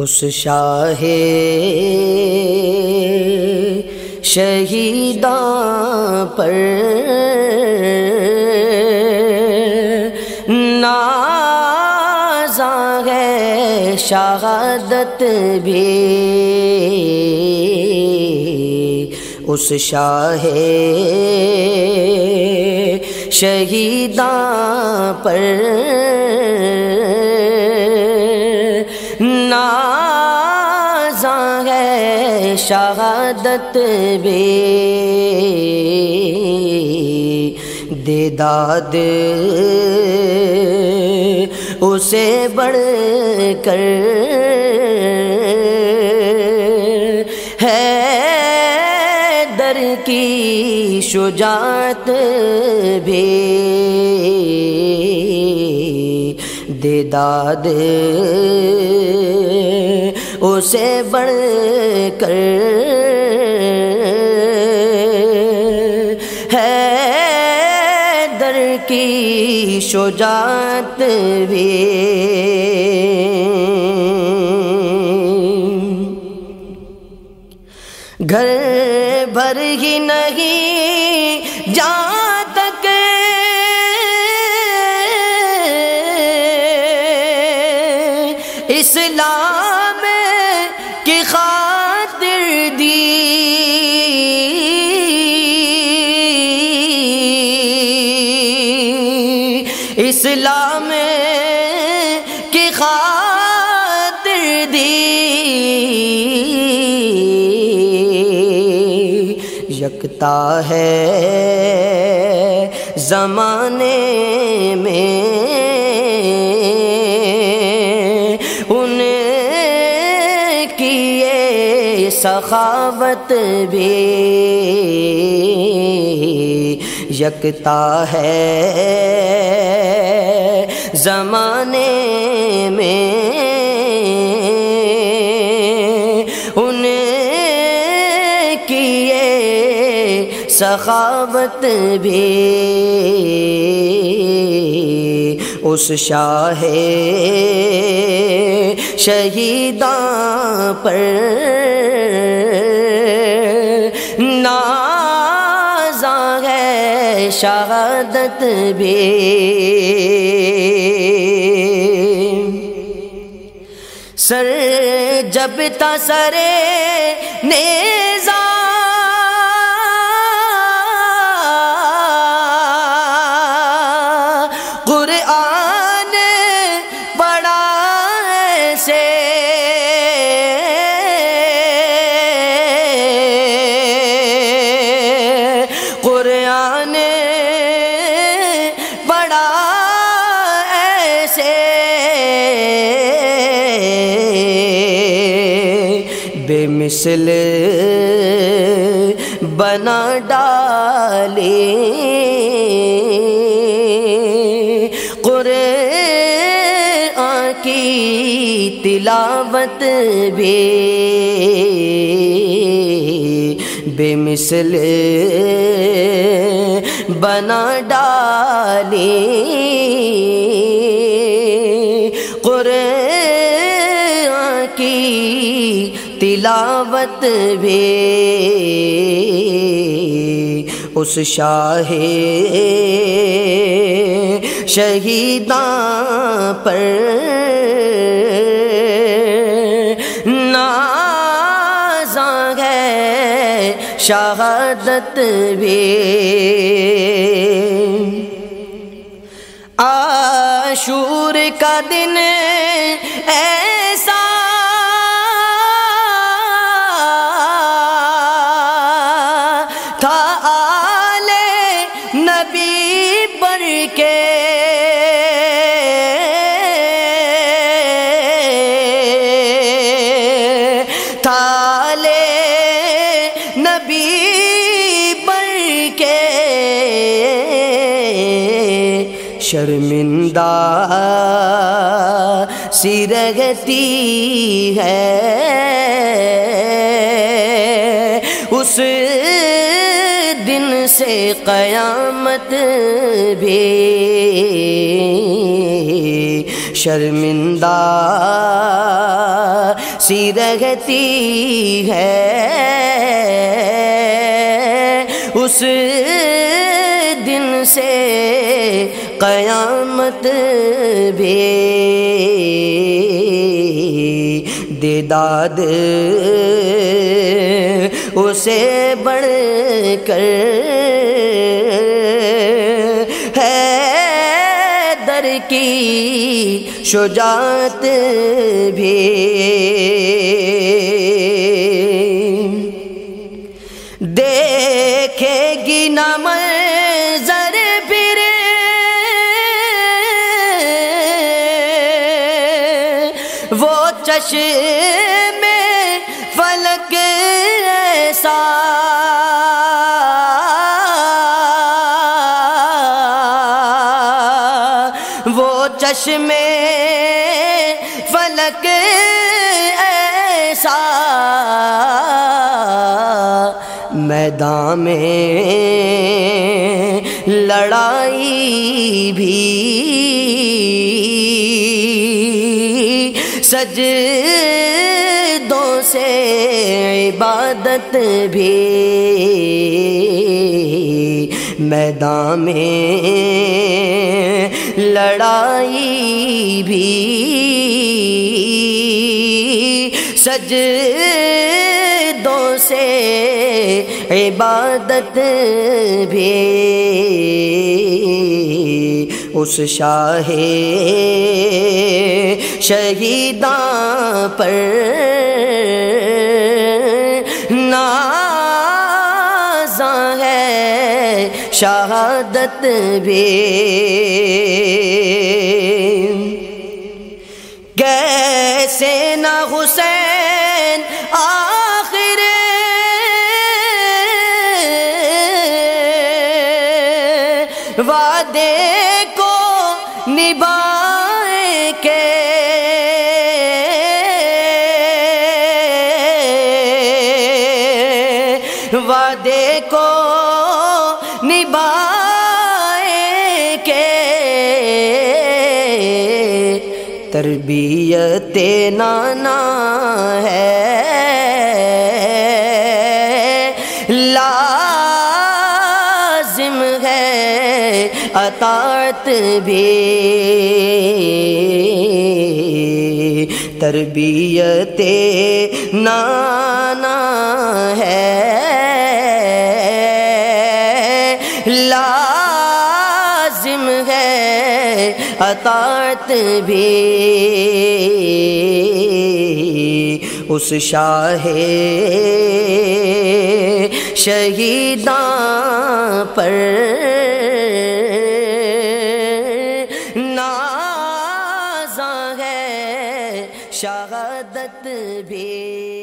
اس شاہ شہیداں پر نازا ہے شہادت بھی۔ اس شاہ شہیداں پر شہادت بھی۔ دے داد اسے بڑھ کر ہے در کی شجاعت بھی۔ دے داد اسے بڑھ کر ہے در کی شجاعت بھی۔ گھر بھر ہی نہیں جان اسلام کی خاطر دی۔ یکتا ہے زمانے میں ان کی سخاوت بھی۔ یکتا ہے۔ زمانے میں ان کیے سخاوت بھی۔ اس شاہ شہیداں پر شہادت بھی۔ سر جب تا سرے قرآن مثل بنا ڈالے۔ قرآن کی تلاوت بھی بے مثل بنا ڈالے۔ تلاوت بھی اس شاہ شہیداں پر نازاں ہے شہادت بھی۔ آشور کا دن شرمندہ سی رہتی ہے۔ اس دن سے قیامت بھی شرمندہ سی رہتی ہے۔ اس دن سے قیامت بھی دے داد اسے بڑھ کر ہے در کی شجاعت بھی دیکھے گی نم وہ چشمے فلک ایسا میدان میں لڑائی بھی سج دو سے عبادت بھی میدان میں لڑائی بھی۔ سج سے عبادت بھی۔ اس شاہ شہیداں پر شہادت بھی کیسے نہ حسین آخر وعدے کو نبھائے کے تربیت نانا ہے۔ لازم ہے اطاعت بھی۔ تربیت نانا اطاعت بھی اس شاہ شہیداں پر نازاں ہے شہادت بھی